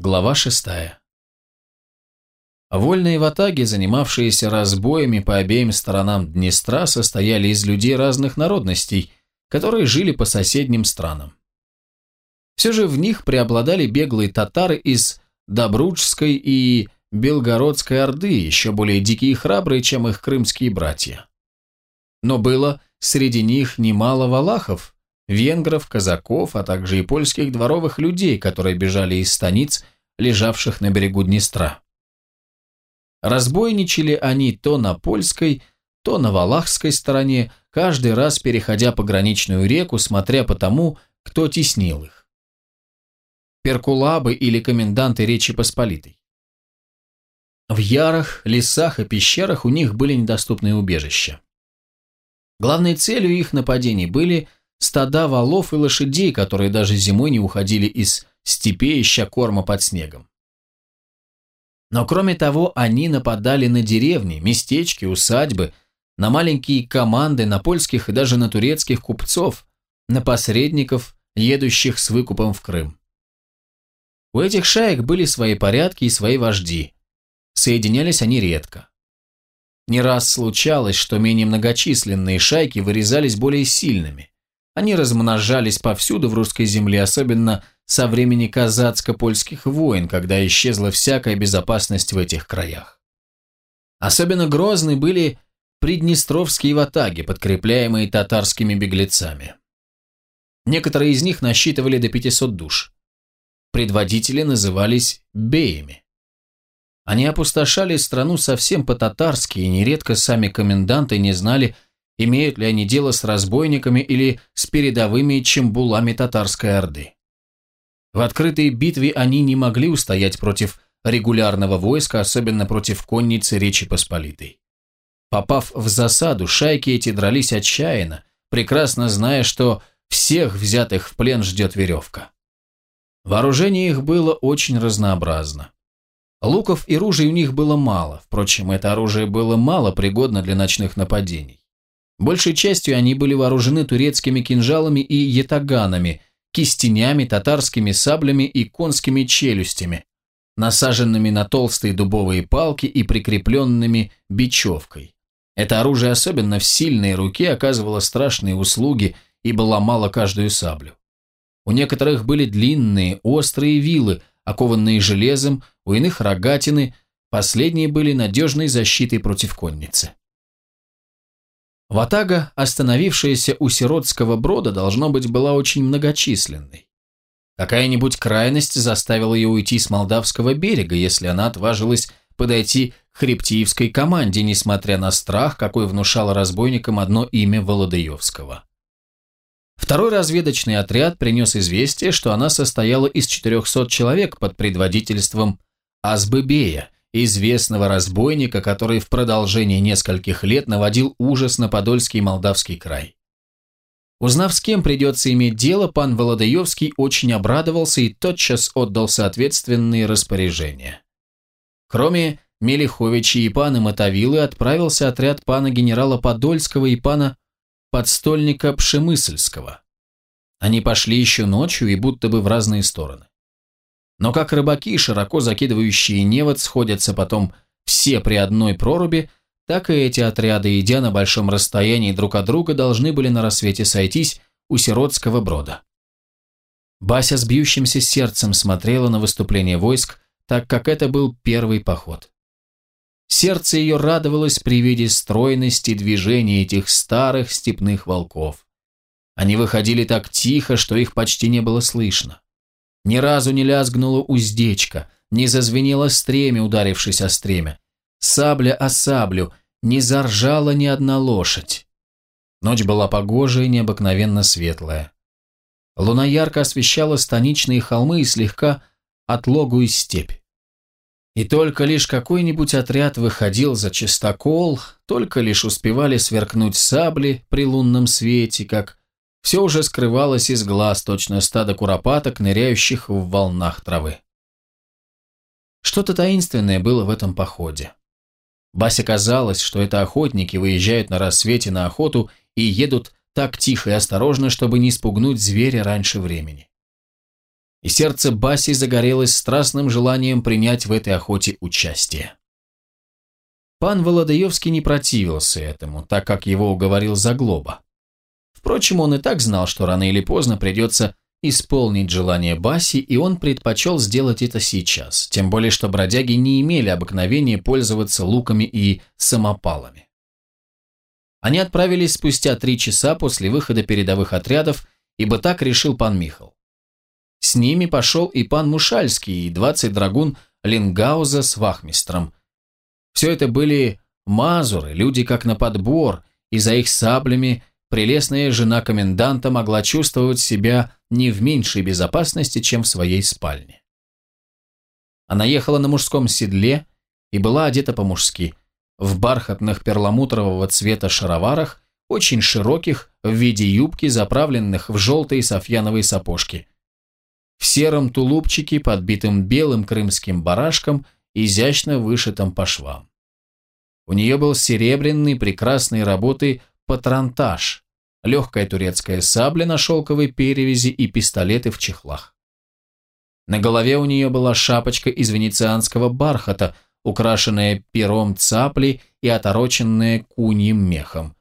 Глава шестая. Вольные ватаги, занимавшиеся разбоями по обеим сторонам Днестра, состояли из людей разных народностей, которые жили по соседним странам. Все же в них преобладали беглые татары из Добруджской и Белгородской Орды, еще более дикие и храбрые, чем их крымские братья. Но было среди них немало валахов, венгров, казаков, а также и польских дворовых людей, которые бежали из станиц, лежавших на берегу Днестра. Разбойничали они то на польской, то на валахской стороне, каждый раз переходя пограничную реку, смотря по тому, кто теснил их. Перкулабы или коменданты Речи Посполитой. В ярах, лесах и пещерах у них были недоступные убежища. Главной целью их нападений были стада валов и лошадей, которые даже зимой не уходили из степей, ища корма под снегом. Но кроме того, они нападали на деревни, местечки, усадьбы, на маленькие команды, на польских и даже на турецких купцов, на посредников, едущих с выкупом в Крым. У этих шаек были свои порядки и свои вожди. Соединялись они редко. Не раз случалось, что менее многочисленные шайки вырезались более сильными. Они размножались повсюду в русской земле, особенно со времени казацко-польских войн, когда исчезла всякая безопасность в этих краях. Особенно грозны были приднестровские ватаги, подкрепляемые татарскими беглецами. Некоторые из них насчитывали до 500 душ. Предводители назывались беями. Они опустошали страну совсем по-татарски, и нередко сами коменданты не знали, имеют ли они дело с разбойниками или с передовыми чембулами татарской орды. В открытой битве они не могли устоять против регулярного войска, особенно против конницы Речи Посполитой. Попав в засаду, шайки эти дрались отчаянно, прекрасно зная, что всех взятых в плен ждет веревка. Вооружение их было очень разнообразно. Луков и ружей у них было мало, впрочем, это оружие было мало пригодно для ночных нападений. Большей частью они были вооружены турецкими кинжалами и ятаганами, кистенями, татарскими саблями и конскими челюстями, насаженными на толстые дубовые палки и прикрепленными бечевкой. Это оружие особенно в сильной руке оказывало страшные услуги, ибо ломало каждую саблю. У некоторых были длинные, острые вилы, окованные железом, у иных рогатины, последние были надежной защитой против конницы. Ватага, остановившаяся у сиротского брода, должно быть, была очень многочисленной. Какая-нибудь крайность заставила ее уйти с Молдавского берега, если она отважилась подойти к хребтиевской команде, несмотря на страх, какой внушало разбойникам одно имя Володаевского. Второй разведочный отряд принес известие, что она состояла из 400 человек под предводительством Азбыбея, известного разбойника, который в продолжении нескольких лет наводил ужас на Подольский и Молдавский край. Узнав, с кем придется иметь дело, пан Володаевский очень обрадовался и тотчас отдал соответственные распоряжения. Кроме Мелиховича и пана Мотовилы отправился отряд пана генерала Подольского и пана подстольника Пшемысльского. Они пошли еще ночью и будто бы в разные стороны. Но как рыбаки, широко закидывающие невод, сходятся потом все при одной проруби, так и эти отряды, идя на большом расстоянии друг от друга, должны были на рассвете сойтись у Сиротского брода. Бася с бьющимся сердцем смотрела на выступление войск, так как это был первый поход. Сердце ее радовалось при виде стройности движения этих старых степных волков. Они выходили так тихо, что их почти не было слышно. Ни разу не лязгнула уздечка, не зазвенело стремя, ударившись о стремя. Сабля о саблю, не заржала ни одна лошадь. Ночь была погожая и необыкновенно светлая. Луна ярко освещала станичные холмы и слегка отлогую степь. И только лишь какой-нибудь отряд выходил за чистокол, только лишь успевали сверкнуть сабли при лунном свете, как все уже скрывалось из глаз, точно стадо куропаток, ныряющих в волнах травы. Что-то таинственное было в этом походе. Басе казалось, что это охотники выезжают на рассвете на охоту и едут так тихо и осторожно, чтобы не спугнуть зверя раньше времени. и сердце Баси загорелось страстным желанием принять в этой охоте участие. Пан Володаевский не противился этому, так как его уговорил Заглоба. Впрочем, он и так знал, что рано или поздно придется исполнить желание Баси, и он предпочел сделать это сейчас, тем более что бродяги не имели обыкновения пользоваться луками и самопалами. Они отправились спустя три часа после выхода передовых отрядов, ибо так решил пан Михал. С ними пошел и пан Мушальский, и двадцать драгун Лингауза с вахмистром. Все это были мазуры, люди как на подбор, и за их саблями прелестная жена коменданта могла чувствовать себя не в меньшей безопасности, чем в своей спальне. Она ехала на мужском седле и была одета по-мужски, в бархатных перламутрового цвета шароварах, очень широких, в виде юбки, заправленных в желтые софьяновые сапожки, в сером тулупчике, подбитым белым крымским барашком, изящно вышитом по швам. У нее был серебряный прекрасной работы патронтаж, легкая турецкая сабля на шелковой перевязи и пистолеты в чехлах. На голове у нее была шапочка из венецианского бархата, украшенная пером цапли и отороченная куньим мехом.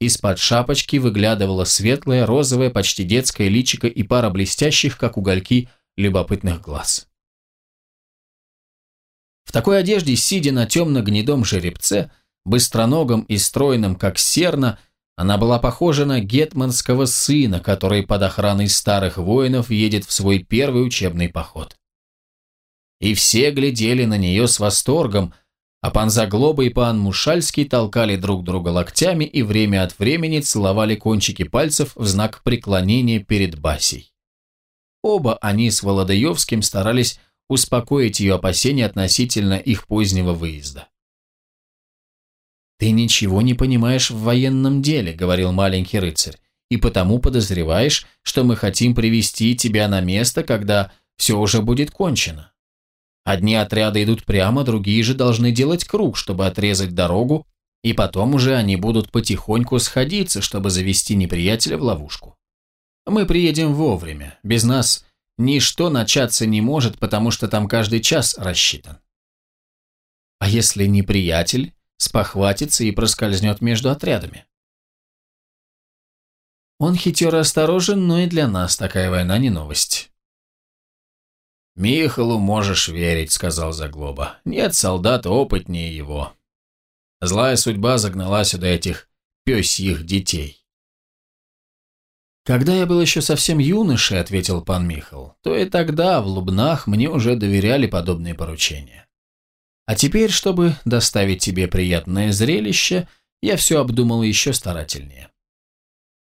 Из-под шапочки выглядывало светлое, розовое, почти детское личико и пара блестящих, как угольки, любопытных глаз. В такой одежде, сидя на темно-гнедом жеребце, быстроногом и стройным, как серна, она была похожа на гетманского сына, который под охраной старых воинов едет в свой первый учебный поход. И все глядели на нее с восторгом, а пан Заглоба и пан Мушальский толкали друг друга локтями и время от времени целовали кончики пальцев в знак преклонения перед Басей. Оба они с Володаевским старались успокоить ее опасения относительно их позднего выезда. «Ты ничего не понимаешь в военном деле», — говорил маленький рыцарь, «и потому подозреваешь, что мы хотим привести тебя на место, когда все уже будет кончено. Одни отряды идут прямо, другие же должны делать круг, чтобы отрезать дорогу, и потом уже они будут потихоньку сходиться, чтобы завести неприятеля в ловушку. Мы приедем вовремя, без нас ничто начаться не может, потому что там каждый час рассчитан. А если неприятель спохватится и проскользнет между отрядами. Он хитер и осторожен, но и для нас такая война не новость. «Михалу можешь верить», — сказал Заглоба. «Нет солдата опытнее его. Злая судьба загнала сюда этих пёсьих детей». «Когда я был еще совсем юношей», — ответил пан Михал, «то и тогда в Лубнах мне уже доверяли подобные поручения. А теперь, чтобы доставить тебе приятное зрелище, я все обдумал еще старательнее.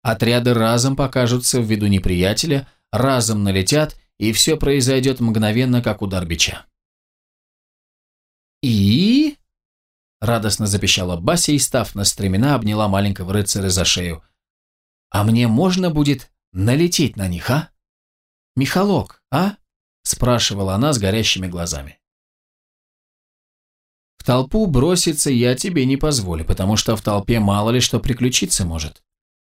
Отряды разом покажутся в виду неприятеля, разом налетят, и все произойдет мгновенно, как удар бича. «И?» – радостно запищала Бася и, став на стремена, обняла маленького рыцаря за шею. «А мне можно будет налететь на них, а? Михалок, а?» – спрашивала она с горящими глазами толпу броситься я тебе не позволю, потому что в толпе мало ли что приключиться может.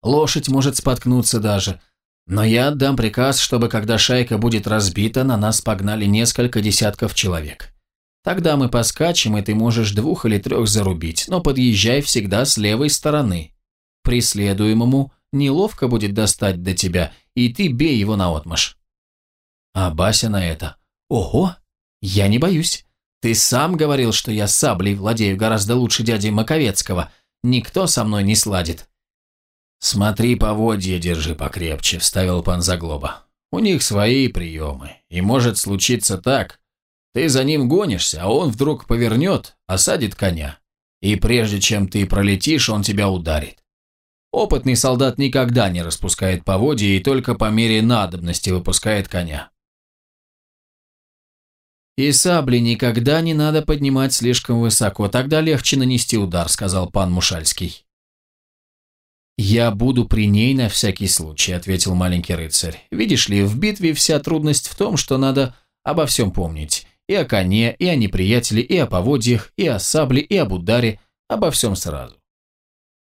Лошадь может споткнуться даже. Но я отдам приказ, чтобы когда шайка будет разбита, на нас погнали несколько десятков человек. Тогда мы поскачем, и ты можешь двух или трех зарубить, но подъезжай всегда с левой стороны. Преследуемому неловко будет достать до тебя, и ты бей его наотмашь. А Бася на это. Ого, я не боюсь. Ты сам говорил, что я саблей владею гораздо лучше дяди Маковецкого. Никто со мной не сладит». «Смотри, поводья держи покрепче», — вставил пан Заглоба. «У них свои приемы, и может случиться так. Ты за ним гонишься, а он вдруг повернет, осадит коня. И прежде чем ты пролетишь, он тебя ударит. Опытный солдат никогда не распускает поводья и только по мере надобности выпускает коня. «И сабли никогда не надо поднимать слишком высоко, тогда легче нанести удар», — сказал пан Мушальский. «Я буду при ней на всякий случай», — ответил маленький рыцарь. «Видишь ли, в битве вся трудность в том, что надо обо всем помнить. И о коне, и о неприятеле, и о поводьях, и о сабле, и об ударе, обо всем сразу.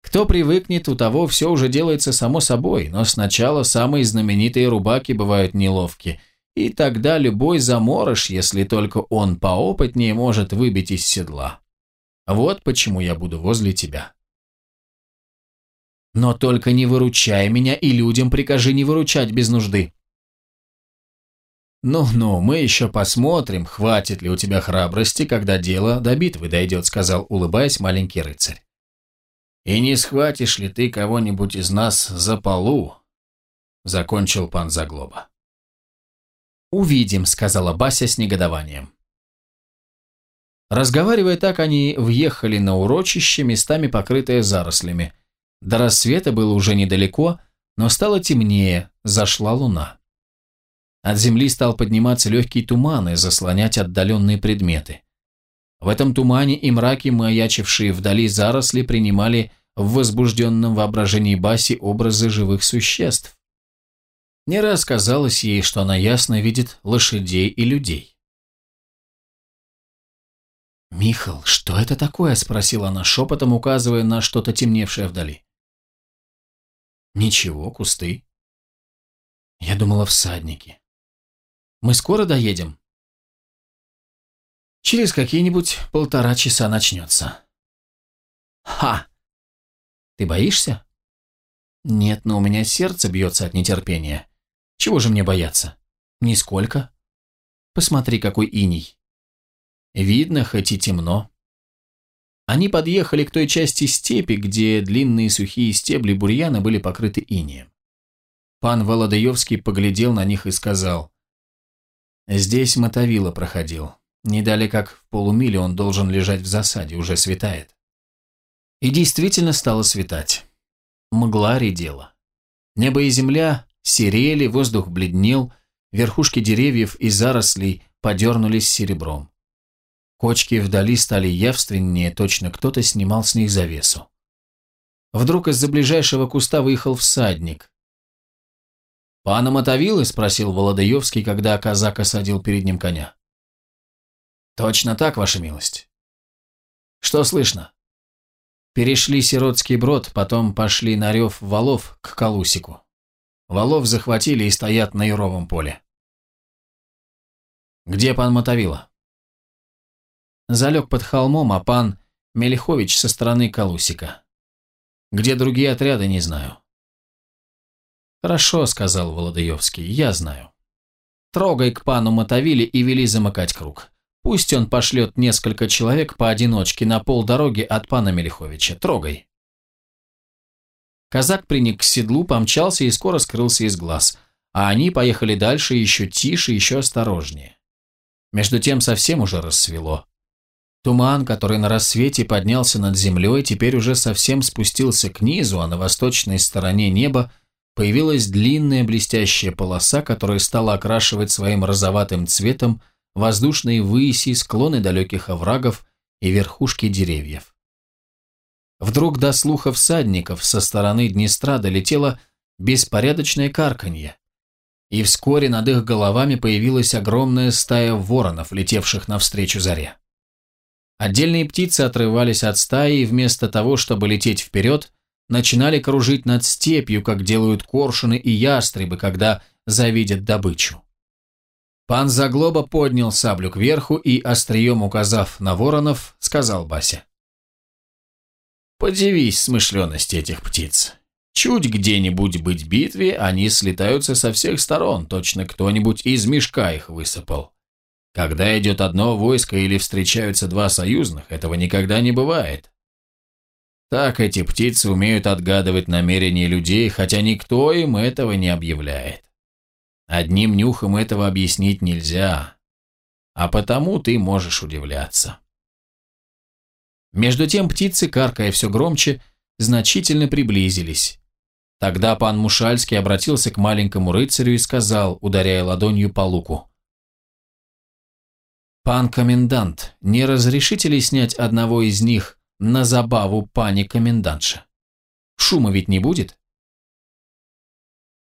Кто привыкнет, у того все уже делается само собой, но сначала самые знаменитые рубаки бывают неловки — и тогда любой заморож, если только он поопытнее, может выбить из седла. Вот почему я буду возле тебя. Но только не выручай меня и людям прикажи не выручать без нужды. «Ну-ну, мы еще посмотрим, хватит ли у тебя храбрости, когда дело до битвы дойдет», сказал, улыбаясь, маленький рыцарь. «И не схватишь ли ты кого-нибудь из нас за полу?» закончил пан Заглоба. «Увидим», — сказала Бася с негодованием. Разговаривая так, они въехали на урочище, местами покрытое зарослями. До рассвета было уже недалеко, но стало темнее, зашла луна. От земли стал подниматься легкий туман и заслонять отдаленные предметы. В этом тумане и мраке маячившие вдали заросли принимали в возбужденном воображении Баси образы живых существ. Не раз казалось ей, что она ясно видит лошадей и людей. «Михал, что это такое?» – спросила она шепотом, указывая на что-то темневшее вдали. «Ничего, кусты». Я думала, всадники. «Мы скоро доедем?» «Через какие-нибудь полтора часа начнется». «Ха! Ты боишься?» «Нет, но у меня сердце бьется от нетерпения. Чего же мне бояться? Нисколько. Посмотри, какой иней. Видно, хоть и темно. Они подъехали к той части степи, где длинные сухие стебли бурьяна были покрыты инеем. Пан Володаевский поглядел на них и сказал, «Здесь Мотовила проходил. Не дали как в полумиле он должен лежать в засаде, уже светает». И действительно стало светать. Мгла редела. Небо и земля серели, воздух бледнел, верхушки деревьев и зарослей подернулись серебром. Кочки вдали стали явственнее, точно кто-то снимал с них завесу. Вдруг из-за ближайшего куста выехал всадник. «Пана Мотовилы?» – спросил Володаевский, когда казак осадил перед ним коня. «Точно так, ваша милость». «Что слышно?» Перешли Сиротский брод, потом пошли на рев валов к Калусику. Валов захватили и стоят на Юровом поле. «Где пан Мотовила?» Залег под холмом, а пан Мелихович со стороны Калусика. Где другие отряды, не знаю. «Хорошо», — сказал Володаевский, — «я знаю. Трогай к пану Мотовиле и вели замыкать круг. Пусть он пошлет несколько человек поодиночке на полдороги от пана Мелиховича. Трогай». Казак приник к седлу, помчался и скоро скрылся из глаз, а они поехали дальше еще тише, еще осторожнее. Между тем совсем уже рассвело. Туман, который на рассвете поднялся над землей, теперь уже совсем спустился к низу, а на восточной стороне неба появилась длинная блестящая полоса, которая стала окрашивать своим розоватым цветом воздушные выси, склоны далеких оврагов и верхушки деревьев. Вдруг до слуха всадников со стороны Днестра долетело беспорядочное карканье, и вскоре над их головами появилась огромная стая воронов, летевших навстречу заре. Отдельные птицы отрывались от стаи и вместо того, чтобы лететь вперед, начинали кружить над степью, как делают коршуны и ястребы, когда завидят добычу. Пан Заглоба поднял саблю кверху и, острием указав на воронов, сказал Бася. Подивись смышленности этих птиц. Чуть где-нибудь быть битве, они слетаются со всех сторон, точно кто-нибудь из мешка их высыпал. Когда идет одно войско или встречаются два союзных, этого никогда не бывает. Так эти птицы умеют отгадывать намерения людей, хотя никто им этого не объявляет. Одним нюхом этого объяснить нельзя, а потому ты можешь удивляться. Между тем птицы, каркая все громче, значительно приблизились. Тогда пан Мушальский обратился к маленькому рыцарю и сказал, ударяя ладонью по луку. «Пан комендант, не разрешите ли снять одного из них на забаву пани комендантша? Шума ведь не будет?»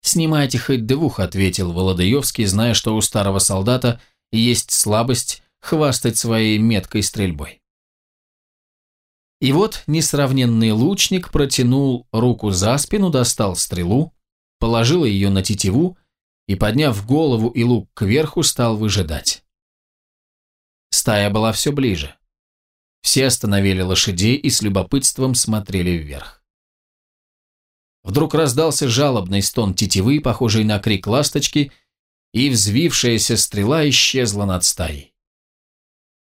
«Снимайте хоть двух», — ответил Володаевский, зная, что у старого солдата есть слабость хвастать своей меткой стрельбой. И вот несравненный лучник протянул руку за спину, достал стрелу, положил ее на тетиву и, подняв голову и лук кверху, стал выжидать. Стая была все ближе. Все остановили лошадей и с любопытством смотрели вверх. Вдруг раздался жалобный стон тетивы, похожий на крик ласточки, и взвившаяся стрела исчезла над стаей.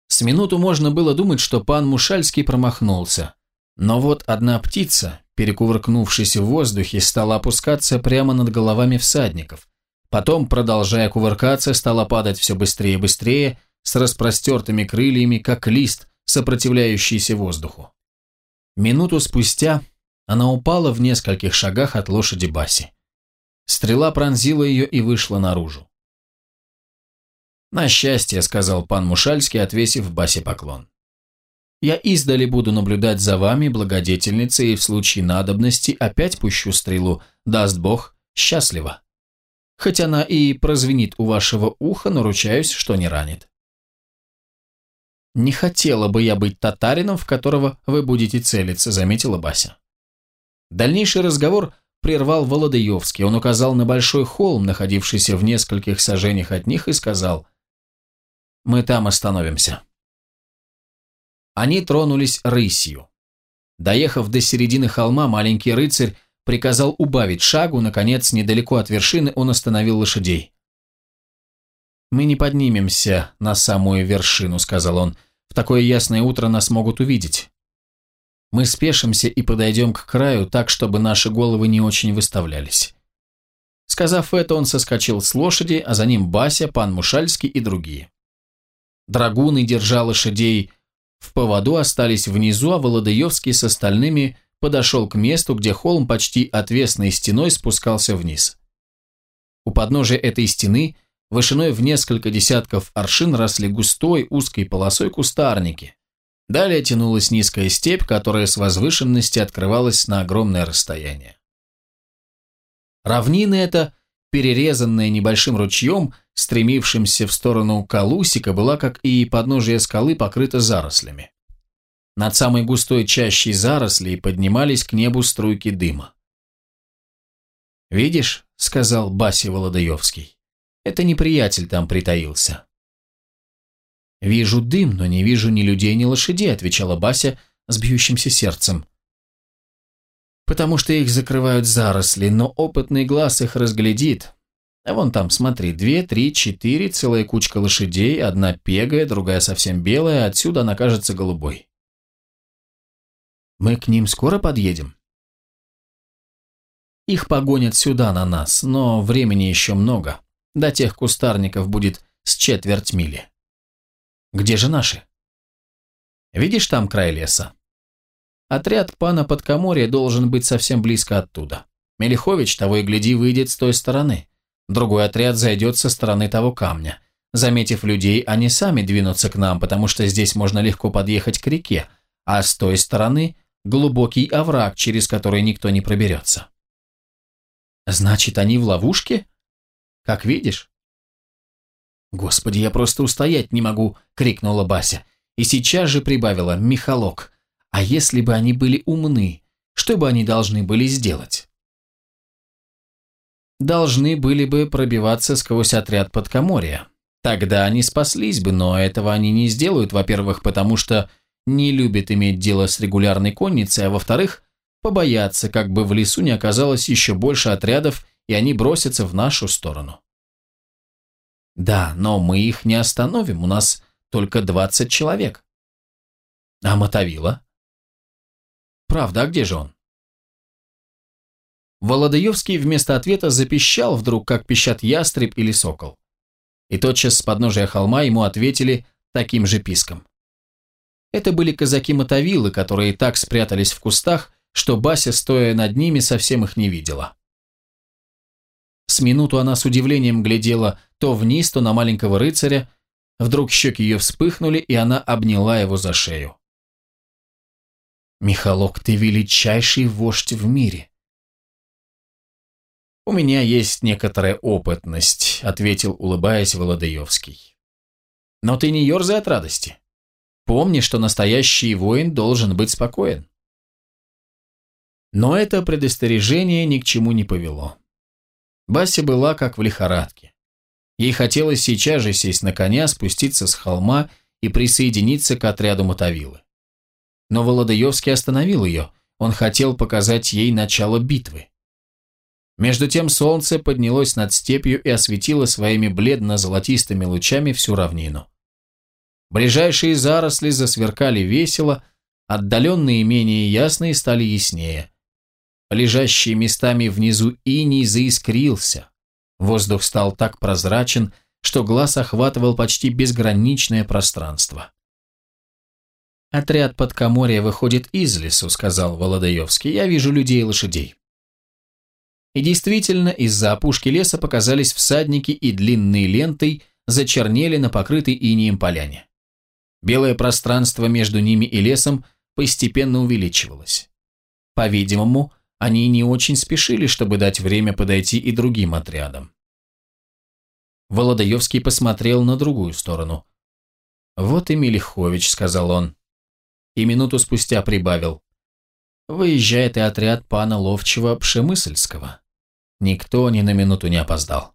С минуту можно было думать, что пан Мушальский промахнулся. Но вот одна птица, перекувыркнувшись в воздухе, стала опускаться прямо над головами всадников. Потом, продолжая кувыркаться, стала падать все быстрее и быстрее, с распростертыми крыльями, как лист, сопротивляющийся воздуху. Минуту спустя она упала в нескольких шагах от лошади Баси. Стрела пронзила ее и вышла наружу. «На счастье», — сказал пан Мушальский, отвесив Басе поклон. «Я издали буду наблюдать за вами, благодетельница, и в случае надобности опять пущу стрелу, даст Бог, счастливо. Хоть она и прозвенит у вашего уха, но ручаюсь, что не ранит». «Не хотела бы я быть татарином, в которого вы будете целиться», — заметила Бася. Дальнейший разговор прервал Володаевский. Он указал на большой холм, находившийся в нескольких сажениях от них, и сказал «Мы там остановимся». Они тронулись рысью. Доехав до середины холма, маленький рыцарь приказал убавить шагу, наконец, недалеко от вершины он остановил лошадей. «Мы не поднимемся на самую вершину», — сказал он. «В такое ясное утро нас могут увидеть. Мы спешимся и подойдем к краю так, чтобы наши головы не очень выставлялись». Сказав это, он соскочил с лошади, а за ним Бася, пан Мушальский и другие. Драгуны, держа лошадей в поводу, остались внизу, а Володаевский с остальными подошел к месту, где холм почти отвесной стеной спускался вниз. У подножия этой стены Вышиной в несколько десятков аршин росли густой узкой полосой кустарники. Далее тянулась низкая степь, которая с возвышенности открывалась на огромное расстояние. Равнина эта, перерезанная небольшим ручьем, стремившимся в сторону Калусика, была, как и подножие скалы, покрыта зарослями. Над самой густой чащей зарослей поднимались к небу струйки дыма. «Видишь», — сказал Баси Володаевский, это неприятель там притаился. «Вижу дым, но не вижу ни людей, ни лошадей», отвечала Бася с бьющимся сердцем. «Потому что их закрывают заросли, но опытный глаз их разглядит. А вон там, смотри, две, три, четыре, целая кучка лошадей, одна пегая, другая совсем белая, отсюда она кажется голубой». «Мы к ним скоро подъедем?» «Их погонят сюда на нас, но времени еще много. До тех кустарников будет с четверть мили. Где же наши? Видишь там край леса? Отряд пана Подкоморья должен быть совсем близко оттуда. Мелихович, того и гляди, выйдет с той стороны. Другой отряд зайдет со стороны того камня. Заметив людей, они сами двинутся к нам, потому что здесь можно легко подъехать к реке, а с той стороны глубокий овраг, через который никто не проберется. Значит, они в ловушке? Как видишь?» «Господи, я просто устоять не могу!» — крикнула Бася. И сейчас же прибавила «Михалок, а если бы они были умны, что бы они должны были сделать?» «Должны были бы пробиваться сквозь отряд подкоморья. Тогда они спаслись бы, но этого они не сделают, во-первых, потому что не любят иметь дело с регулярной конницей, а во-вторых, побоятся, как бы в лесу не оказалось еще больше отрядов и они бросятся в нашу сторону. Да, но мы их не остановим, у нас только 20 человек. А Мотовила? Правда, а где же он? Володаевский вместо ответа запищал вдруг, как пищат ястреб или сокол. И тотчас с подножия холма ему ответили таким же писком. Это были казаки-мотовилы, которые так спрятались в кустах, что Бася, стоя над ними, совсем их не видела. С минуту она с удивлением глядела то вниз, то на маленького рыцаря. Вдруг щеки ее вспыхнули, и она обняла его за шею. «Михалок, ты величайший вождь в мире!» «У меня есть некоторая опытность», — ответил, улыбаясь Володаевский. «Но ты не ерзай от радости. Помни, что настоящий воин должен быть спокоен». Но это предостережение ни к чему не повело. Бася была как в лихорадке. Ей хотелось сейчас же сесть на коня, спуститься с холма и присоединиться к отряду Мотовилы. Но Володаевский остановил ее, он хотел показать ей начало битвы. Между тем солнце поднялось над степью и осветило своими бледно-золотистыми лучами всю равнину. Ближайшие заросли засверкали весело, отдаленные менее ясные стали яснее. Лежащие местами внизу иней заискрился. Воздух стал так прозрачен, что глаз охватывал почти безграничное пространство. «Отряд под Каморья выходит из лесу», — сказал Володаевский. «Я вижу людей и лошадей». И действительно, из-за опушки леса показались всадники и длинные лентой зачернели на покрытой инеем поляне. Белое пространство между ними и лесом постепенно увеличивалось. По-видимому, они не очень спешили, чтобы дать время подойти и другим отрядам. Володаевский посмотрел на другую сторону. «Вот и Мелихович», — сказал он. И минуту спустя прибавил. «Выезжает и отряд пана Ловчего Пшемысльского». Никто ни на минуту не опоздал.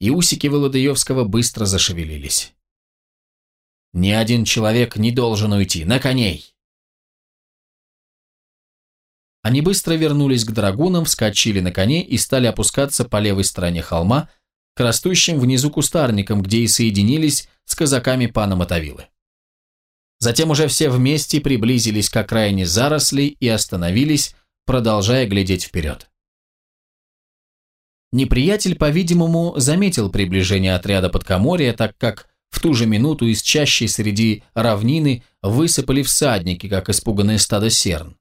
И усики Володаевского быстро зашевелились. Ни один человек не должен уйти. На коней!» Они быстро вернулись к драгунам, вскочили на коней и стали опускаться по левой стороне холма к растущим внизу кустарникам, где и соединились с казаками пана Мотовилы. Затем уже все вместе приблизились к окраине зарослей и остановились, продолжая глядеть вперед. Неприятель, по-видимому, заметил приближение отряда подкоморья, так как в ту же минуту из чащей среди равнины высыпали всадники, как испуганное стадо серн.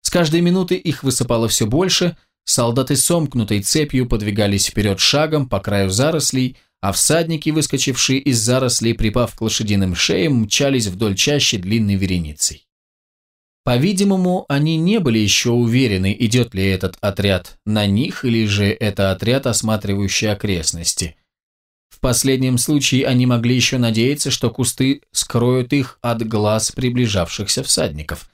С каждой минуты их высыпало все больше, солдаты сомкнутой цепью подвигались вперед шагом по краю зарослей, а всадники, выскочившие из зарослей, припав к лошадиным шеям, мчались вдоль чащи длинной вереницей. По-видимому, они не были еще уверены, идет ли этот отряд на них, или же это отряд, осматривающий окрестности – в последнем случае они могли еще надеяться, что кусты скроют их от глаз приближавшихся всадников.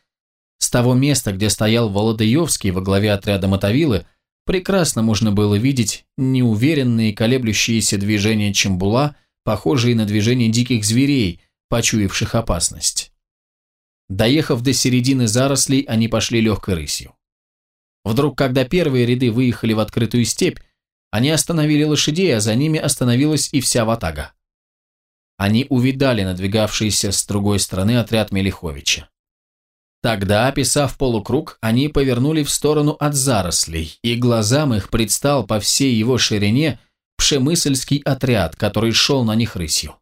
С того места, где стоял Володаевский во главе отряда Мотовилы, прекрасно можно было видеть неуверенные колеблющиеся движения Чембула, похожие на движения диких зверей, почуявших опасность. Доехав до середины зарослей, они пошли легкой рысью. Вдруг, когда первые ряды выехали в открытую степь, они остановили лошадей, а за ними остановилась и вся ватага. Они увидали надвигавшийся с другой стороны отряд Мелиховича. Тогда, описав полукруг, они повернули в сторону от зарослей, и глазам их предстал по всей его ширине пшемысльский отряд, который шел на них рысью.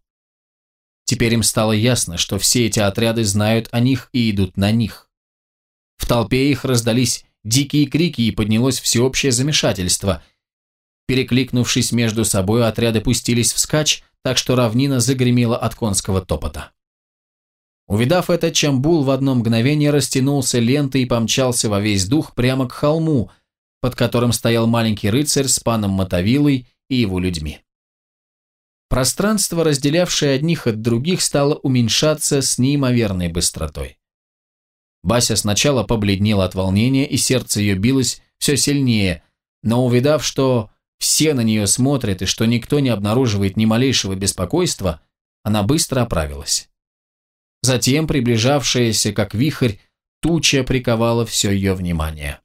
Теперь им стало ясно, что все эти отряды знают о них и идут на них. В толпе их раздались дикие крики и поднялось всеобщее замешательство – Перекликнувшись между собой, отряды пустились вскачь, так что равнина загремела от конского топота. Увидав это, Чамбул в одно мгновение растянулся лентой и помчался во весь дух прямо к холму, под которым стоял маленький рыцарь с паном Мотовилой и его людьми. Пространство, разделявшее одних от других, стало уменьшаться с неимоверной быстротой. Бася сначала побледнела от волнения, и сердце ее билось все сильнее, но увидав, что все на нее смотрят и что никто не обнаруживает ни малейшего беспокойства, она быстро оправилась. Затем, приближавшаяся как вихрь, туча приковала все ее внимание.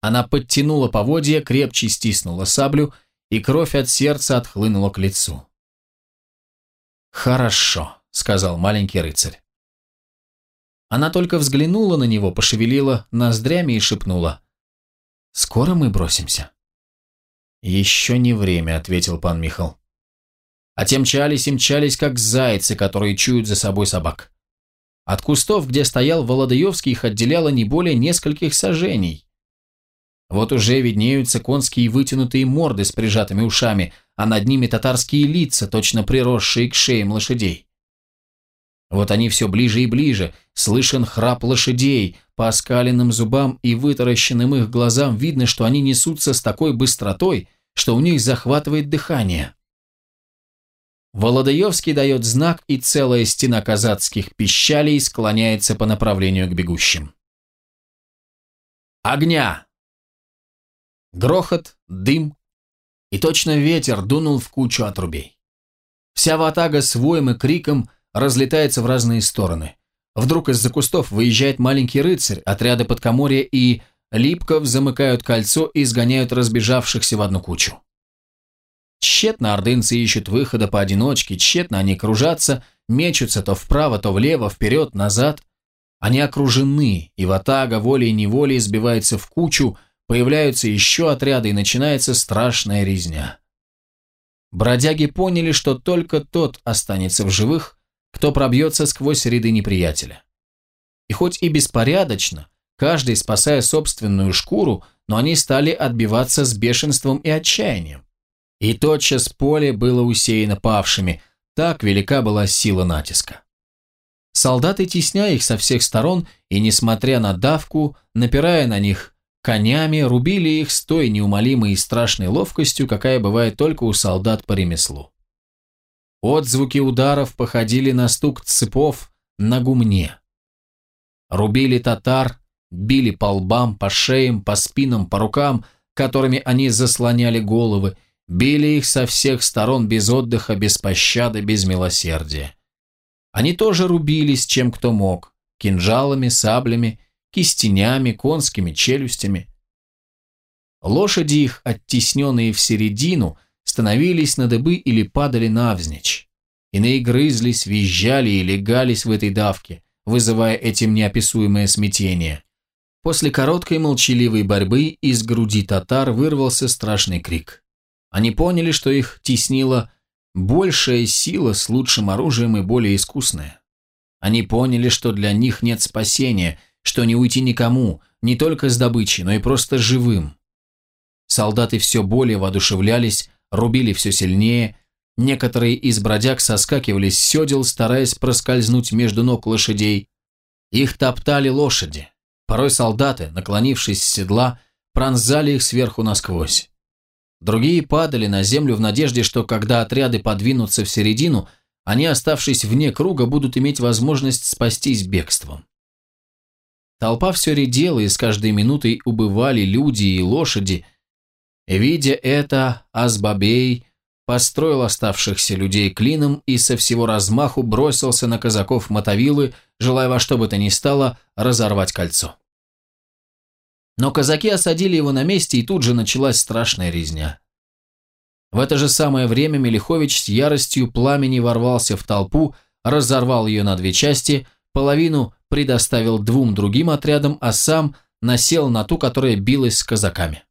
Она подтянула поводья, крепче стиснула саблю, и кровь от сердца отхлынула к лицу. «Хорошо», — сказал маленький рыцарь. Она только взглянула на него, пошевелила ноздрями и шепнула. «Скоро мы бросимся?» «Еще не время», — ответил пан Михал. А те мчались и мчались, как зайцы, которые чуют за собой собак. От кустов, где стоял Володаевский, их отделяло не более нескольких сажений. Вот уже виднеются конские вытянутые морды с прижатыми ушами, а над ними татарские лица, точно приросшие к шеям лошадей. Вот они все ближе и ближе, слышен храп лошадей, по оскаленным зубам и вытаращенным их глазам видно, что они несутся с такой быстротой, что у них захватывает дыхание. Володаевский дает знак, и целая стена казацких пищалей склоняется по направлению к бегущим. «Огня!» Грохот, дым, и точно ветер дунул в кучу отрубей. Вся ватага с воем и криком разлетается в разные стороны. Вдруг из-за кустов выезжает маленький рыцарь, отряды подкоморья и Липков замыкают кольцо и сгоняют разбежавшихся в одну кучу. Тщетно ордынцы ищут выхода поодиночке, тщетно они кружатся, мечутся то вправо, то влево, вперед, назад. Они окружены, и ватага волей-неволей сбивается в кучу, появляются еще отряды, и начинается страшная резня. Бродяги поняли, что только тот останется в живых, кто пробьется сквозь ряды неприятеля. И хоть и беспорядочно, каждый спасая собственную шкуру, но они стали отбиваться с бешенством и отчаянием. И тотчас поле было усеяно павшими, так велика была сила натиска. Солдаты, тесняя их со всех сторон и, несмотря на давку, напирая на них конями, рубили их с той неумолимой и страшной ловкостью, какая бывает только у солдат по ремеслу. Отзвуки ударов походили на стук цепов на гумне. Рубили татар, били по лбам, по шеям, по спинам, по рукам, которыми они заслоняли головы, били их со всех сторон без отдыха, без пощады, без милосердия. Они тоже рубились, чем кто мог, кинжалами, саблями, кистенями, конскими челюстями. Лошади их, оттесненные в середину, становились на дыбы или падали навзничь. Иные грызлись, визжали и легались в этой давке, вызывая этим неописуемое смятение. После короткой молчаливой борьбы из груди татар вырвался страшный крик. Они поняли, что их теснила большая сила с лучшим оружием и более искусная. Они поняли, что для них нет спасения, что не уйти никому, не только с добычей, но и просто живым. Солдаты все более воодушевлялись, рубили все сильнее, некоторые из бродяг соскакивали с седел, стараясь проскользнуть между ног лошадей. Их топтали лошади. Порой солдаты, наклонившись с седла, пронзали их сверху насквозь. Другие падали на землю в надежде, что когда отряды подвинутся в середину, они, оставшись вне круга, будут иметь возможность спастись бегством. Толпа все редела, и с каждой минутой убывали люди и лошади, Видя это, Азбабей построил оставшихся людей клином и со всего размаху бросился на казаков Мотовилы, желая во что бы то ни стало разорвать кольцо. Но казаки осадили его на месте, и тут же началась страшная резня. В это же самое время Мелихович с яростью пламени ворвался в толпу, разорвал ее на две части, половину предоставил двум другим отрядам, а сам насел на ту, которая билась с казаками.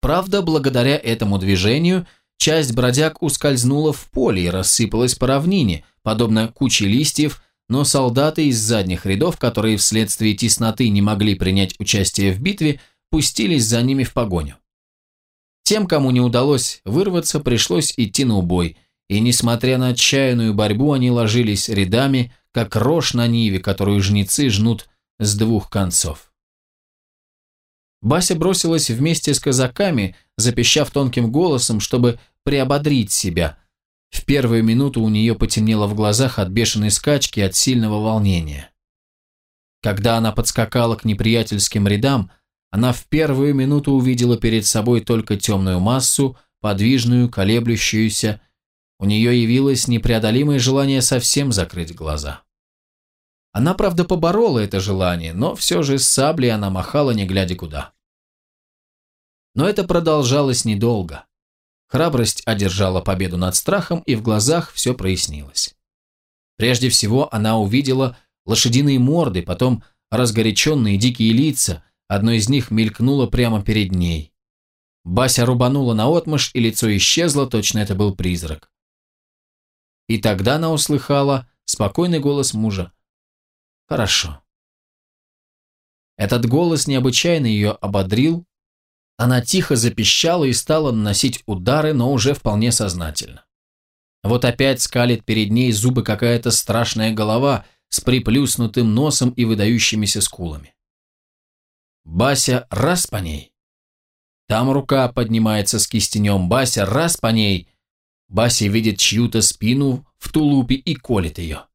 Правда, благодаря этому движению часть бродяг ускользнула в поле и рассыпалась по равнине, подобно куче листьев, но солдаты из задних рядов, которые вследствие тесноты не могли принять участие в битве, пустились за ними в погоню. Тем, кому не удалось вырваться, пришлось идти на убой, и, несмотря на отчаянную борьбу, они ложились рядами, как рожь на ниве, которую жнецы жнут с двух концов. Бася бросилась вместе с казаками, запищав тонким голосом, чтобы приободрить себя. В первую минуту у нее потемнело в глазах от бешеной скачки, от сильного волнения. Когда она подскакала к неприятельским рядам, она в первую минуту увидела перед собой только темную массу, подвижную, колеблющуюся. У нее явилось непреодолимое желание совсем закрыть глаза. Она, правда, поборола это желание, но все же с саблей она махала, не глядя куда. Но это продолжалось недолго. Храбрость одержала победу над страхом, и в глазах все прояснилось. Прежде всего она увидела лошадиные морды, потом разгоряченные дикие лица, одно из них мелькнуло прямо перед ней. Бася рубанула наотмашь, и лицо исчезло, точно это был призрак. И тогда она услыхала спокойный голос мужа. «Хорошо». Этот голос необычайно ее ободрил, она тихо запищала и стала наносить удары, но уже вполне сознательно. Вот опять скалит перед ней зубы какая-то страшная голова с приплюснутым носом и выдающимися скулами. Бася раз по ней. Там рука поднимается с кистенем, Бася раз по ней. Бася видит чью-то спину в тулупе и колет ее.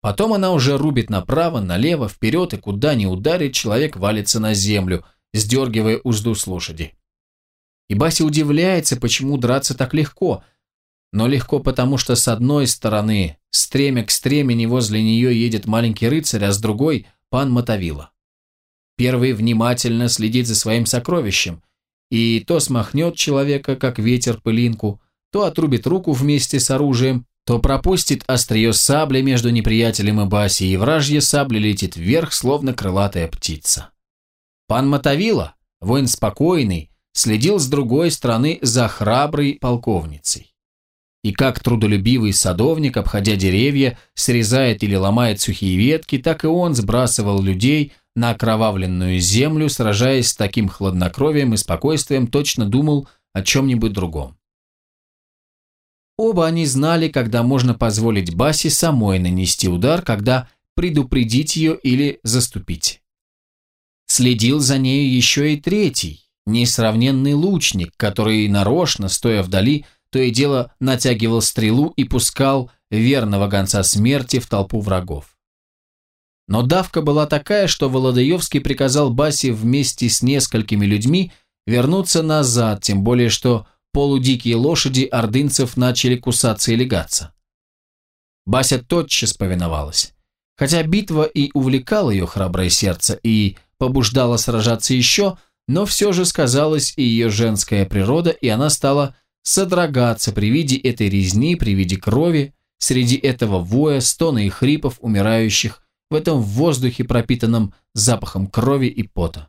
Потом она уже рубит направо, налево, вперед, и куда ни ударит, человек валится на землю – сдергивая узду с лошади. И Бася удивляется, почему драться так легко, но легко потому, что с одной стороны стремя к стремени возле нее едет маленький рыцарь, а с другой – пан Мотовила. Первый внимательно следит за своим сокровищем, и то смахнет человека, как ветер пылинку, то отрубит руку вместе с оружием, то пропустит острие сабли между неприятелем и Баси, и вражья сабля летит вверх, словно крылатая птица. Пан Мотовила, воин спокойный, следил с другой стороны за храброй полковницей. И как трудолюбивый садовник, обходя деревья, срезает или ломает сухие ветки, так и он сбрасывал людей на окровавленную землю, сражаясь с таким хладнокровием и спокойствием, точно думал о чем-нибудь другом. Оба они знали, когда можно позволить Басе самой нанести удар, когда предупредить ее или заступить. Следил за нею еще и третий, несравненный лучник, который нарочно, стоя вдали, то и дело натягивал стрелу и пускал верного гонца смерти в толпу врагов. Но давка была такая, что Володаевский приказал Басе вместе с несколькими людьми вернуться назад, тем более что полудикие лошади ордынцев начали кусаться и легаться. Бася тотчас повиновалась. Хотя битва и увлекала ее храброе сердце и побуждала сражаться еще, но все же сказалась и ее женская природа, и она стала содрогаться при виде этой резни, при виде крови, среди этого воя, стона и хрипов умирающих, в этом воздухе, пропитанном запахом крови и пота.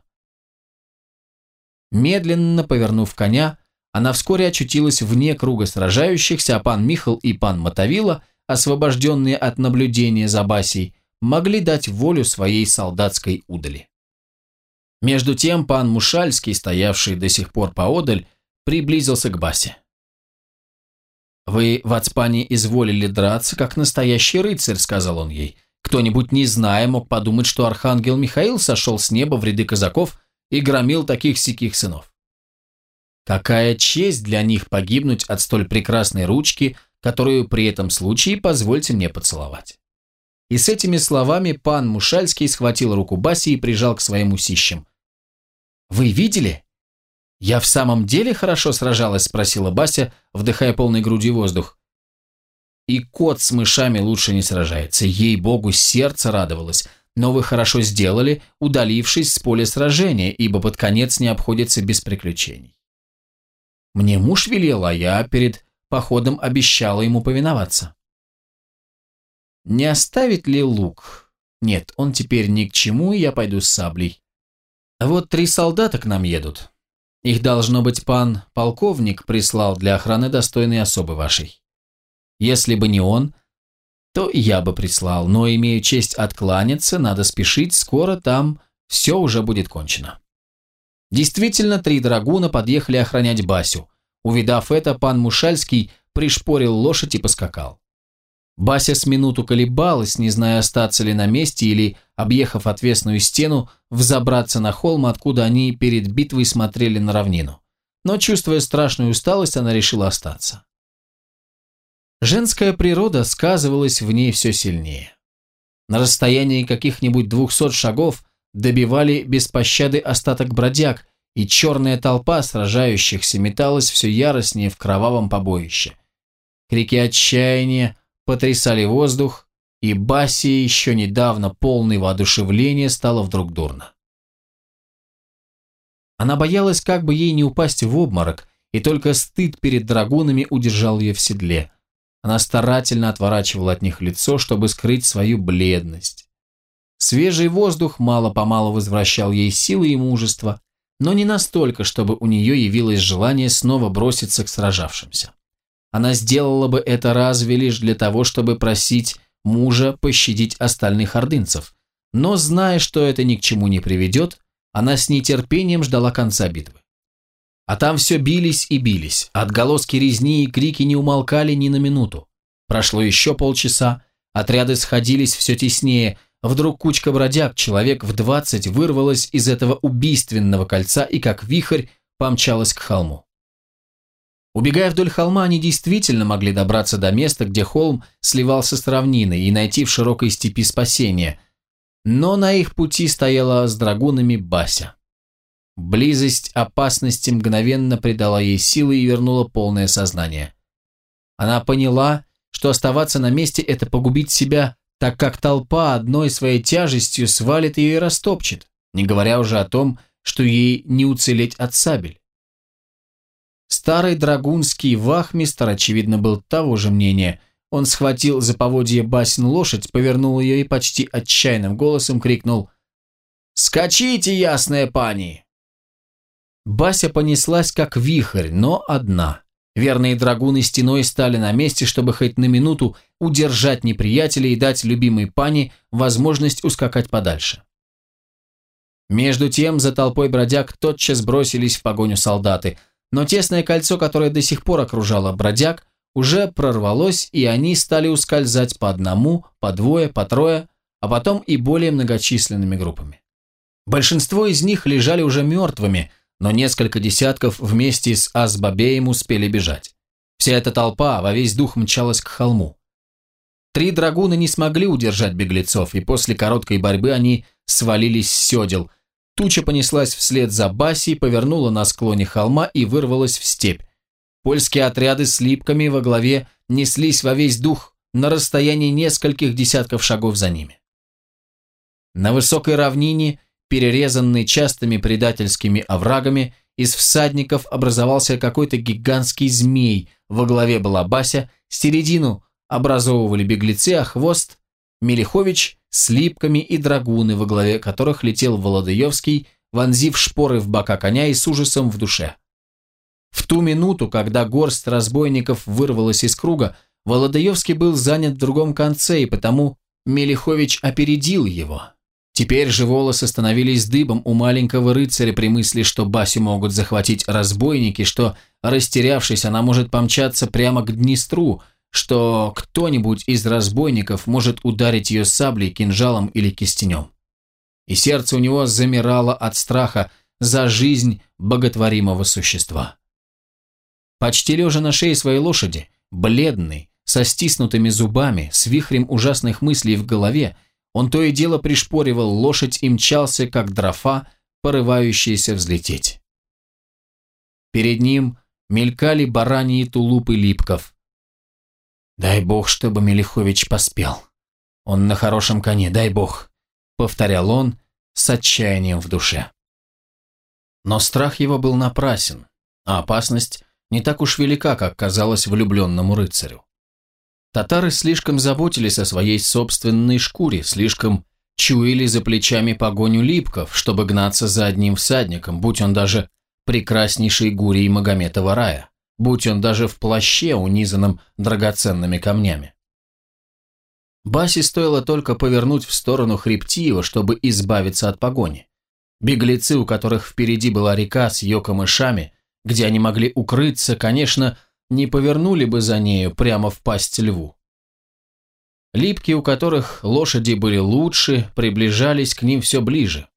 Медленно повернув коня, она вскоре очутилась вне круга сражающихся, а пан Михал и пан Мотовила, освобожденные от наблюдения за Басей, могли дать волю своей солдатской удали. Между тем пан Мушальский, стоявший до сих пор поодаль, приблизился к Басе. «Вы в Ацпане изволили драться, как настоящий рыцарь», — сказал он ей. «Кто-нибудь, не зная, мог подумать, что архангел Михаил сошел с неба в ряды казаков и громил таких-сяких сынов. Какая честь для них погибнуть от столь прекрасной ручки, которую при этом случае позвольте мне поцеловать. И с этими словами пан Мушальский схватил руку Баси и прижал к своим усищам. «Вы видели?» «Я в самом деле хорошо сражалась?» – спросила Бася, вдыхая полной грудью воздух. «И кот с мышами лучше не сражается. Ей-богу, сердце радовалось. Но вы хорошо сделали, удалившись с поля сражения, ибо под конец не обходится без приключений. Мне муж велел, а я перед походом обещала ему повиноваться. Не оставить ли лук? Нет, он теперь ни к чему, и я пойду с саблей. Вот три солдата к нам едут. Их, должно быть, пан полковник прислал для охраны достойной особы вашей. Если бы не он, то я бы прислал, но имею честь откланяться, надо спешить, скоро там все уже будет кончено. Действительно, три драгуна подъехали охранять Басю. Увидав это, пан Мушальский пришпорил лошадь и поскакал. Бася с минуту колебалась, не зная, остаться ли на месте или, объехав отвесную стену, взобраться на холм, откуда они перед битвой смотрели на равнину. Но, чувствуя страшную усталость, она решила остаться. Женская природа сказывалась в ней все сильнее. На расстоянии каких-нибудь двухсот шагов добивали без пощады остаток бродяг, и черная толпа сражающихся металась все яростнее в кровавом побоище. Крики отчаяния потрясали воздух, и Баси, еще недавно полный воодушевления, стало вдруг дурно. Она боялась, как бы ей не упасть в обморок, и только стыд перед драгунами удержал ее в седле. Она старательно отворачивала от них лицо, чтобы скрыть свою бледность. Свежий воздух мало-помалу возвращал ей силы и мужество, но не настолько, чтобы у нее явилось желание снова броситься к сражавшимся. Она сделала бы это разве лишь для того, чтобы просить мужа пощадить остальных ордынцев, но, зная, что это ни к чему не приведет, она с нетерпением ждала конца битвы. А там все бились и бились, отголоски резни и крики не умолкали ни на минуту. Прошло еще полчаса, отряды сходились все теснее, Вдруг кучка бродяг, человек в двадцать, вырвалась из этого убийственного кольца и как вихрь помчалась к холму. Убегая вдоль холма, они действительно могли добраться до места, где холм сливался с равниной и найти в широкой степи спасение. Но на их пути стояла с драгунами Бася. Близость опасности мгновенно придала ей силы и вернула полное сознание. Она поняла, что оставаться на месте – это погубить себя, так как толпа одной своей тяжестью свалит ее и растопчет, не говоря уже о том, что ей не уцелеть от сабель. Старый драгунский вахмистр, очевидно, был того же мнения. Он схватил за поводье басен лошадь, повернул ее и почти отчаянным голосом крикнул «Скачите, ясная пани!» Бася понеслась как вихрь, но одна. Верные драгуны стеной стали на месте, чтобы хоть на минуту удержать неприятеля и дать любимой пани возможность ускакать подальше. Между тем за толпой бродяг тотчас бросились в погоню солдаты, но тесное кольцо, которое до сих пор окружало бродяг, уже прорвалось, и они стали ускользать по одному, по двое, по трое, а потом и более многочисленными группами. Большинство из них лежали уже мертвыми, но несколько десятков вместе с Азбабеем успели бежать. Вся эта толпа во весь дух мчалась к холму. Три драгуна не смогли удержать беглецов, и после короткой борьбы они свалились с седел. Туча понеслась вслед за Баси, повернула на склоне холма и вырвалась в степь. Польские отряды с липками во главе неслись во весь дух на расстоянии нескольких десятков шагов за ними. На высокой равнине перерезанный частыми предательскими оврагами, из всадников образовался какой-то гигантский змей, во главе была Бася, середину образовывали беглецы, а хвост – Мелихович с липками и драгуны, во главе которых летел Володаевский, вонзив шпоры в бока коня и с ужасом в душе. В ту минуту, когда горсть разбойников вырвалась из круга, Володаевский был занят в другом конце, и потому Мелихович опередил его. Теперь же волосы становились дыбом у маленького рыцаря при мысли, что Басю могут захватить разбойники, что, растерявшись, она может помчаться прямо к Днестру, что кто-нибудь из разбойников может ударить ее саблей, кинжалом или кистенем. И сердце у него замирало от страха за жизнь боготворимого существа. Почти лежа на шее своей лошади, бледный, со стиснутыми зубами, с вихрем ужасных мыслей в голове, он то и дело пришпоривал лошадь и мчался, как дрофа, порывающаяся взлететь. Перед ним мелькали бараньи тулупы липков. «Дай бог, чтобы Мелихович поспел. Он на хорошем коне, дай бог», — повторял он с отчаянием в душе. Но страх его был напрасен, а опасность не так уж велика, как казалось влюбленному рыцарю. Татары слишком заботились о своей собственной шкуре, слишком чуяли за плечами погоню липков, чтобы гнаться за одним всадником, будь он даже прекраснейший гурий Магометова рая, будь он даже в плаще, унизанном драгоценными камнями. Баси стоило только повернуть в сторону Хребтиева, чтобы избавиться от погони. Беглецы, у которых впереди была река с ее камышами, где они могли укрыться, конечно, не повернули бы за нею прямо в пасть льву. Липки, у которых лошади были лучше, приближались к ним все ближе.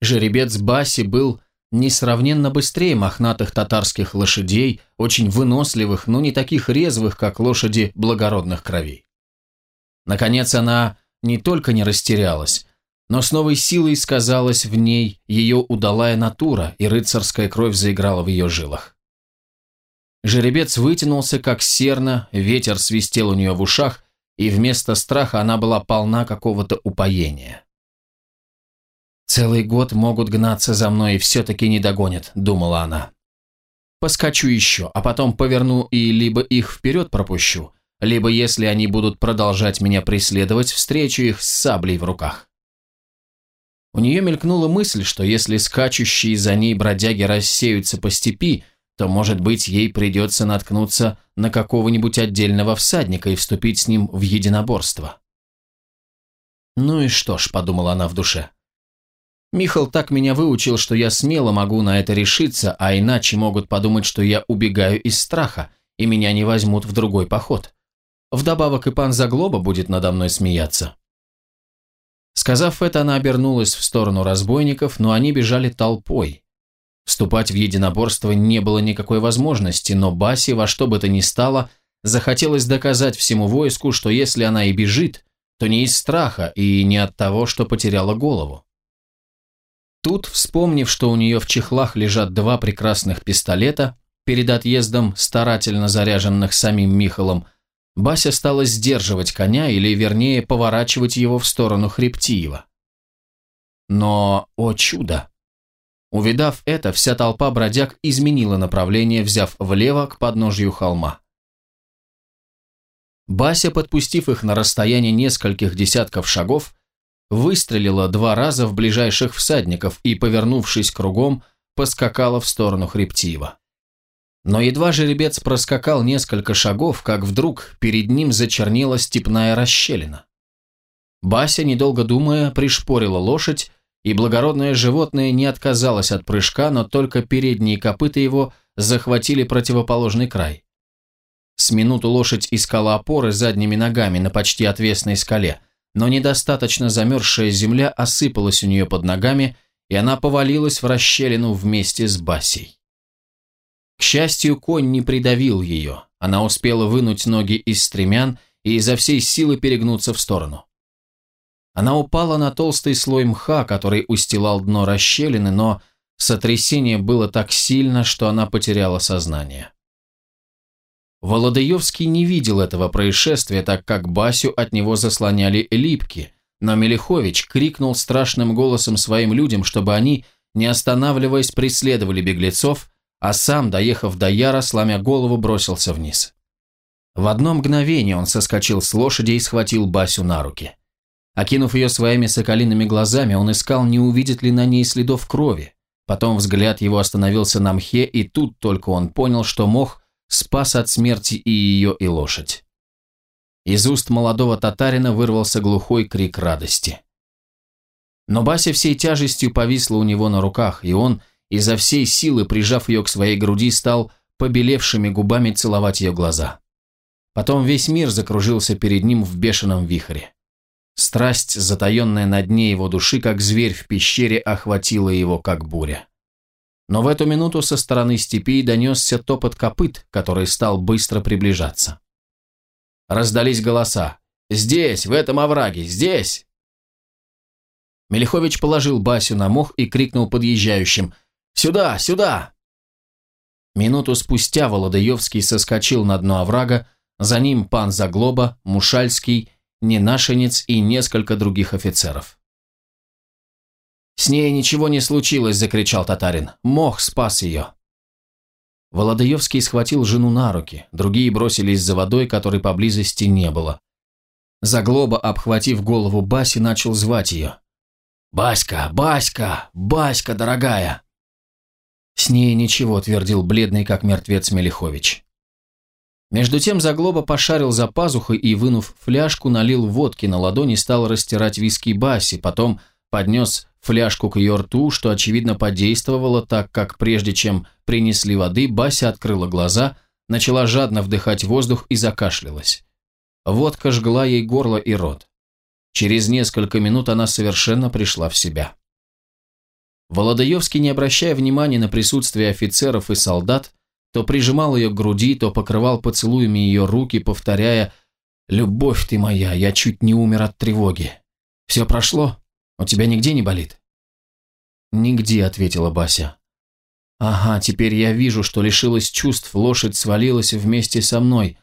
Жеребец Баси был несравненно быстрее мохнатых татарских лошадей, очень выносливых, но не таких резвых, как лошади благородных кровей. Наконец она не только не растерялась, но с новой силой сказалась в ней ее удалая натура, и рыцарская кровь заиграла в ее жилах. Жеребец вытянулся, как серна, ветер свистел у нее в ушах, и вместо страха она была полна какого-то упоения. «Целый год могут гнаться за мной и все-таки не догонят», — думала она. «Поскочу еще, а потом поверну и либо их вперед пропущу, либо, если они будут продолжать меня преследовать, встречу их с саблей в руках». У нее мелькнула мысль, что если скачущие за ней бродяги рассеются по степи, то, может быть, ей придется наткнуться на какого-нибудь отдельного всадника и вступить с ним в единоборство. «Ну и что ж», — подумала она в душе. «Михал так меня выучил, что я смело могу на это решиться, а иначе могут подумать, что я убегаю из страха, и меня не возьмут в другой поход. Вдобавок и пан Заглоба будет надо мной смеяться». Сказав это, она обернулась в сторону разбойников, но они бежали толпой, Вступать в единоборство не было никакой возможности, но Баси во что бы то ни стало захотелось доказать всему войску, что если она и бежит, то не из страха и не от того, что потеряла голову. Тут, вспомнив, что у нее в чехлах лежат два прекрасных пистолета, перед отъездом старательно заряженных самим Михалом, Бася стала сдерживать коня, или вернее поворачивать его в сторону Хребтиева. Но, о чудо! Увидав это, вся толпа бродяг изменила направление, взяв влево к подножью холма. Бася, подпустив их на расстояние нескольких десятков шагов, выстрелила два раза в ближайших всадников и, повернувшись кругом, поскакала в сторону Хребтиева. Но едва жеребец проскакал несколько шагов, как вдруг перед ним зачернела степная расщелина. Бася, недолго думая, пришпорила лошадь, и благородное животное не отказалось от прыжка, но только передние копыта его захватили противоположный край. С минуту лошадь искала опоры задними ногами на почти отвесной скале, но недостаточно замерзшая земля осыпалась у нее под ногами, и она повалилась в расщелину вместе с Басей. К счастью, конь не придавил ее. Она успела вынуть ноги из стремян и изо всей силы перегнуться в сторону. Она упала на толстый слой мха, который устилал дно расщелины, но сотрясение было так сильно, что она потеряла сознание. Володаевский не видел этого происшествия, так как Басю от него заслоняли липки, но Мелихович крикнул страшным голосом своим людям, чтобы они, не останавливаясь, преследовали беглецов, а сам, доехав до Яра, сломя голову, бросился вниз. В одно мгновение он соскочил с лошади и схватил Басю на руки. Окинув ее своими соколиными глазами, он искал, не увидит ли на ней следов крови. Потом взгляд его остановился на мхе, и тут только он понял, что мох спас от смерти и ее, и лошадь. Из уст молодого татарина вырвался глухой крик радости. Но Бася всей тяжестью повисла у него на руках, и он, изо всей силы, прижав ее к своей груди, стал побелевшими губами целовать ее глаза. Потом весь мир закружился перед ним в бешеном вихре. Страсть, затаенная на дне его души, как зверь в пещере, охватила его, как буря. Но в эту минуту со стороны степи донесся топот копыт, который стал быстро приближаться. Раздались голоса. «Здесь, в этом овраге, здесь!» Мелихович положил Басю на мох и крикнул подъезжающим – Сюда, сюда!» Минуту спустя Володаевский соскочил на дно оврага, за ним пан Заглоба, Мушальский, Ненашенец и несколько других офицеров. «С ней ничего не случилось!» – закричал татарин. «Мох спас ее!» Володаевский схватил жену на руки, другие бросились за водой, которой поблизости не было. Заглоба, обхватив голову Баси, начал звать ее. «Баська, Баська, Баська, дорогая!» «С ней ничего», – твердил бледный, как мертвец Мелихович. Между тем Заглоба пошарил за пазухой и, вынув фляжку, налил водки на ладони и стал растирать виски Баси, потом поднес фляжку к ее рту, что, очевидно, подействовало так, как прежде чем принесли воды, Бася открыла глаза, начала жадно вдыхать воздух и закашлялась. Водка жгла ей горло и рот. Через несколько минут она совершенно пришла в себя. Володаевский, не обращая внимания на присутствие офицеров и солдат, то прижимал ее к груди, то покрывал поцелуями ее руки, повторяя «Любовь ты моя, я чуть не умер от тревоги. Все прошло? У тебя нигде не болит?» «Нигде», — ответила Бася. «Ага, теперь я вижу, что лишилась чувств, лошадь свалилась вместе со мной.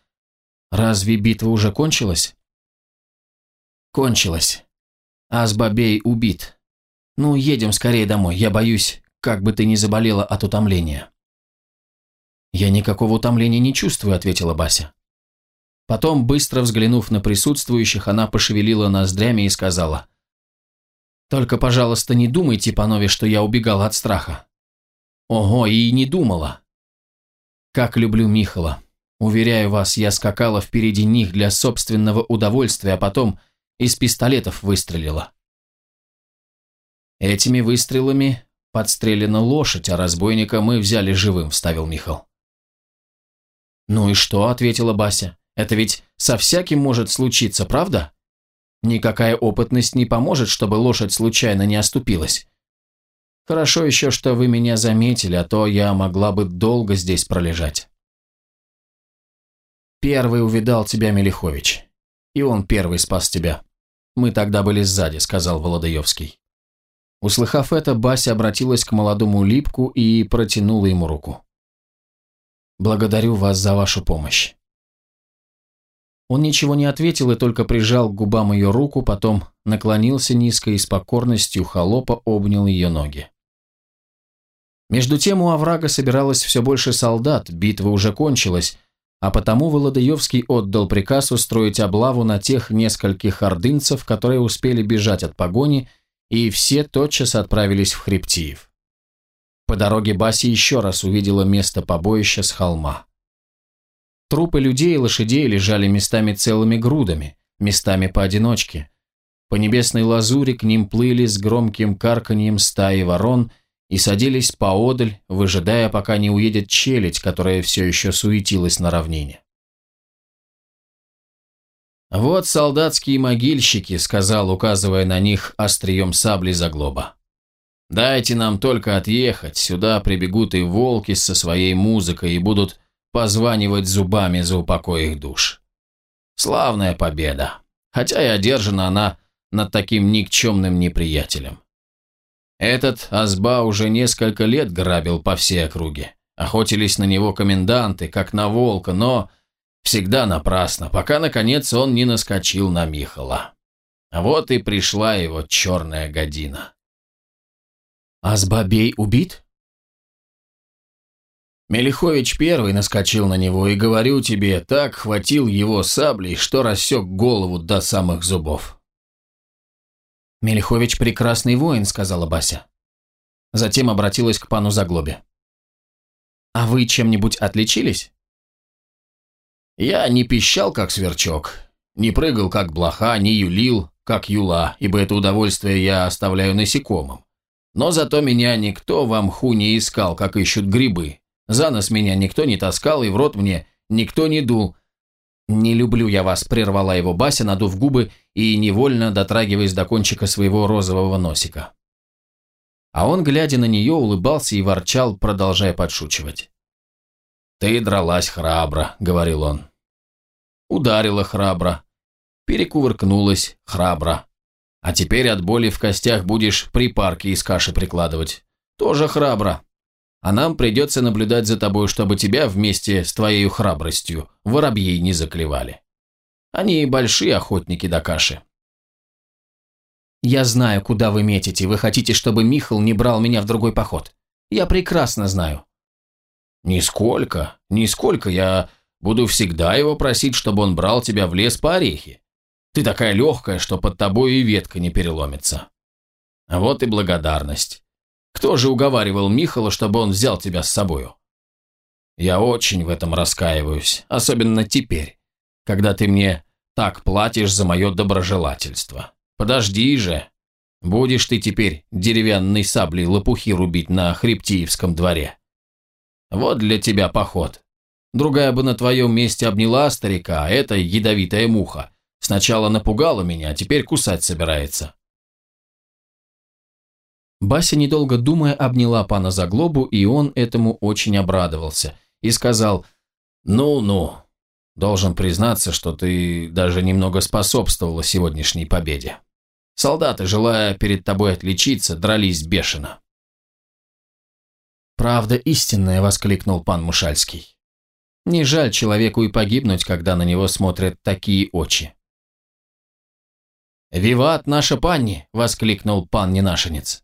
Разве битва уже кончилась?» «Кончилась. Азбабей убит. «Ну, едем скорее домой, я боюсь, как бы ты ни заболела от утомления». «Я никакого утомления не чувствую», — ответила Бася. Потом, быстро взглянув на присутствующих, она пошевелила ноздрями и сказала, «Только, пожалуйста, не думайте, панове, что я убегала от страха». «Ого, и не думала». «Как люблю Михала. Уверяю вас, я скакала впереди них для собственного удовольствия, а потом из пистолетов выстрелила. Этими выстрелами подстрелена лошадь, а разбойника мы взяли живым, вставил Михал. Ну и что, ответила Бася. Это ведь со всяким может случиться, правда? Никакая опытность не поможет, чтобы лошадь случайно не оступилась. Хорошо еще, что вы меня заметили, а то я могла бы долго здесь пролежать. Первый увидал тебя Мелихович. И он первый спас тебя. Мы тогда были сзади, сказал Володаевский. Услыхав это, Бася обратилась к молодому Липку и протянула ему руку. «Благодарю вас за вашу помощь». Он ничего не ответил и только прижал к губам ее руку, потом наклонился низко и с покорностью холопа обнял ее ноги. Между тем у оврага собиралось все больше солдат, битва уже кончилась, а потому Володаевский отдал приказ устроить облаву на тех нескольких ордынцев, которые успели бежать от погони, и все тотчас отправились в Хребтиев. По дороге Баси еще раз увидела место побоища с холма. Трупы людей и лошадей лежали местами целыми грудами, местами поодиночке. По небесной лазури к ним плыли с громким карканьем стаи ворон – и садились поодаль, выжидая, пока не уедет челядь, которая все еще суетилась на равнине. «Вот солдатские могильщики», — сказал, указывая на них острием сабли заглоба. «Дайте нам только отъехать, сюда прибегут и волки со своей музыкой и будут позванивать зубами за упокой их душ. Славная победа, хотя и одержана она над таким никчемным неприятелем. Этот Азба уже несколько лет грабил по всей округе. Охотились на него коменданты, как на волка, но всегда напрасно, пока, наконец, он не наскочил на Михала. Вот и пришла его черная година. «Азбабей убит?» Мелихович первый наскочил на него, и, говорю тебе, так хватил его саблей, что рассек голову до самых зубов. «Мелихович прекрасный воин», — сказала Бася. Затем обратилась к пану Заглобе. «А вы чем-нибудь отличились?» «Я не пищал, как сверчок, не прыгал, как блоха, не юлил, как юла, ибо это удовольствие я оставляю насекомым. Но зато меня никто в мху не искал, как ищут грибы. За нос меня никто не таскал, и в рот мне никто не дул, «Не люблю я вас», – прервала его Бася, надув губы и невольно дотрагиваясь до кончика своего розового носика. А он, глядя на нее, улыбался и ворчал, продолжая подшучивать. «Ты дралась храбро», – говорил он. «Ударила храбро. Перекувыркнулась храбро. А теперь от боли в костях будешь припарки из каши прикладывать. Тоже храбро а нам придется наблюдать за тобой, чтобы тебя вместе с твоей храбростью воробьи не заклевали. Они большие охотники до каши. Я знаю, куда вы метите. Вы хотите, чтобы Михал не брал меня в другой поход. Я прекрасно знаю. Нисколько, нисколько. Я буду всегда его просить, чтобы он брал тебя в лес по орехи. Ты такая легкая, что под тобой и ветка не переломится. Вот и благодарность. Кто же уговаривал Михала, чтобы он взял тебя с собою? Я очень в этом раскаиваюсь, особенно теперь, когда ты мне так платишь за мое доброжелательство. Подожди же. Будешь ты теперь деревянной саблей лопухи рубить на Хребтиевском дворе. Вот для тебя поход. Другая бы на твоем месте обняла старика, а эта ядовитая муха. Сначала напугала меня, а теперь кусать собирается. Бася, недолго думая, обняла пана Заглобу, и он этому очень обрадовался, и сказал «Ну-ну, должен признаться, что ты даже немного способствовала сегодняшней победе. Солдаты, желая перед тобой отличиться, дрались бешено». «Правда истинная», — воскликнул пан Мушальский. «Не жаль человеку и погибнуть, когда на него смотрят такие очи». «Виват, наша панни!» — воскликнул пан Ненашенец.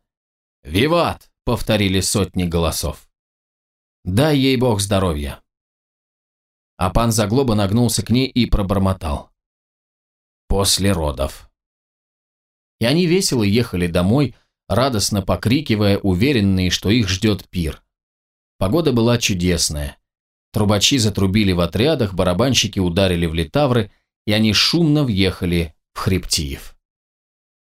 «Виват!» — повторили сотни голосов. «Дай ей бог здоровья!» А пан Заглоба нагнулся к ней и пробормотал. «После родов». И они весело ехали домой, радостно покрикивая, уверенные, что их ждет пир. Погода была чудесная. Трубачи затрубили в отрядах, барабанщики ударили в литавры, и они шумно въехали в Хребтиев.